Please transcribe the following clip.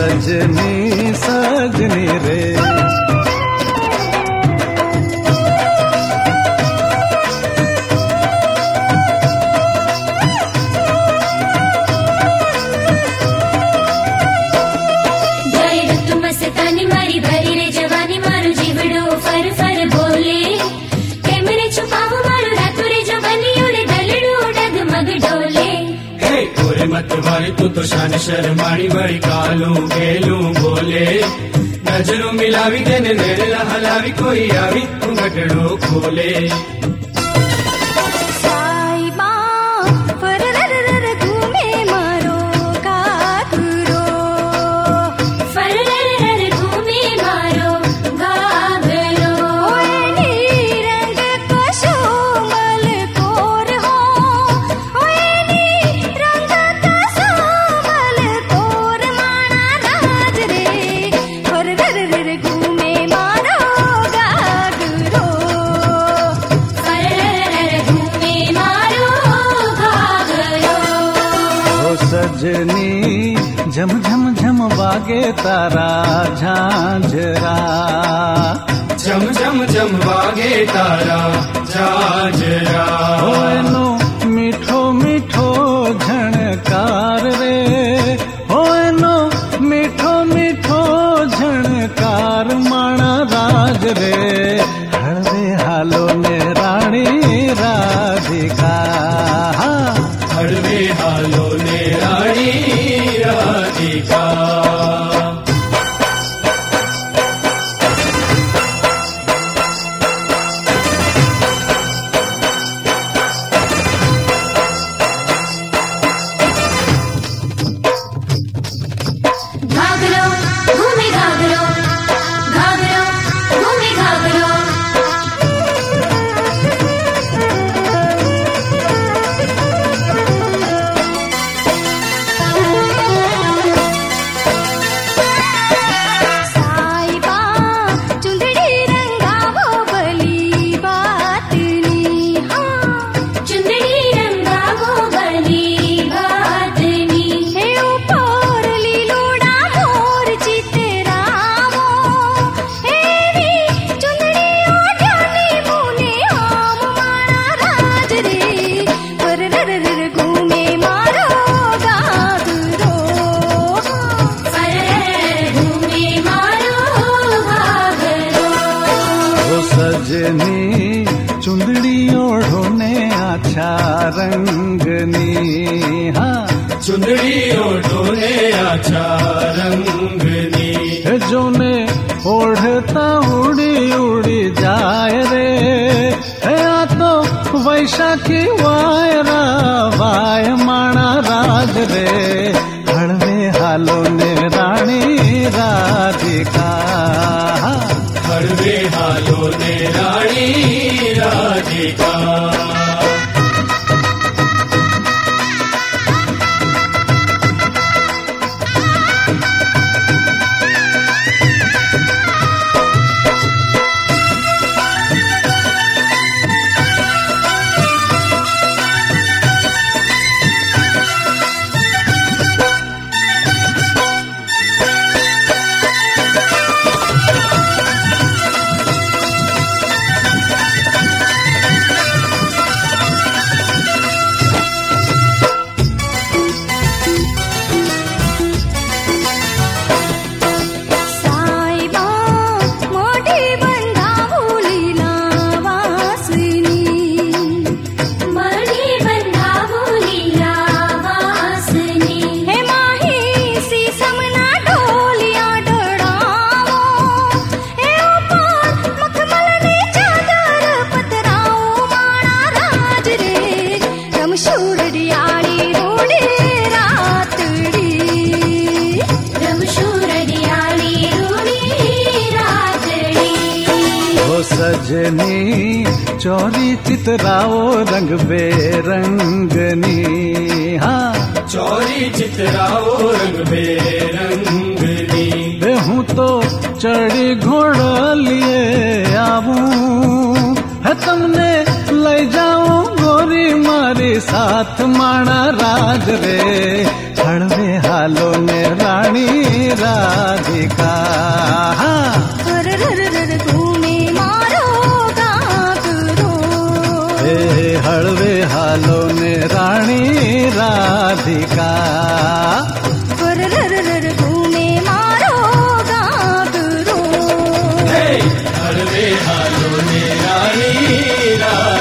सजनी सजनी रे। अरे मत भाई तू तो शान शर्माणी, बड़ी कालू, गेलू बोले नज़रों मिलावी, देने मेरे लहलावी कोई आवी, तू गटड़ो खोले। चांदनी झम झम झम बागे तारा झांझरा झम झम झम बागे तारा झांझरा रंगनी चुंदड़ी ओढ़ोने अच्छा रंगनी हाँ। चुंदड़ी ओढ़ोने अच्छा रंगनी जो ने ओढ़ता उड़ी उड़ी जाए रे है तो वैशाखी वायरा वाय माणा राज रे। Radhika सजनी चोरी चितराओ रंग बेरंगनी। हाँ। चोरी चितराओ रंग बेरंगनी। हूँ तो चढ़ी घोड़ा लिए आऊ। है तुमने ले जाओ गोरी मारी साथ माना राज रे। हड़वे हालो ने रानी राधिका। हाँ। हालो ने रानी राधिका। हालो में रानी राधिका।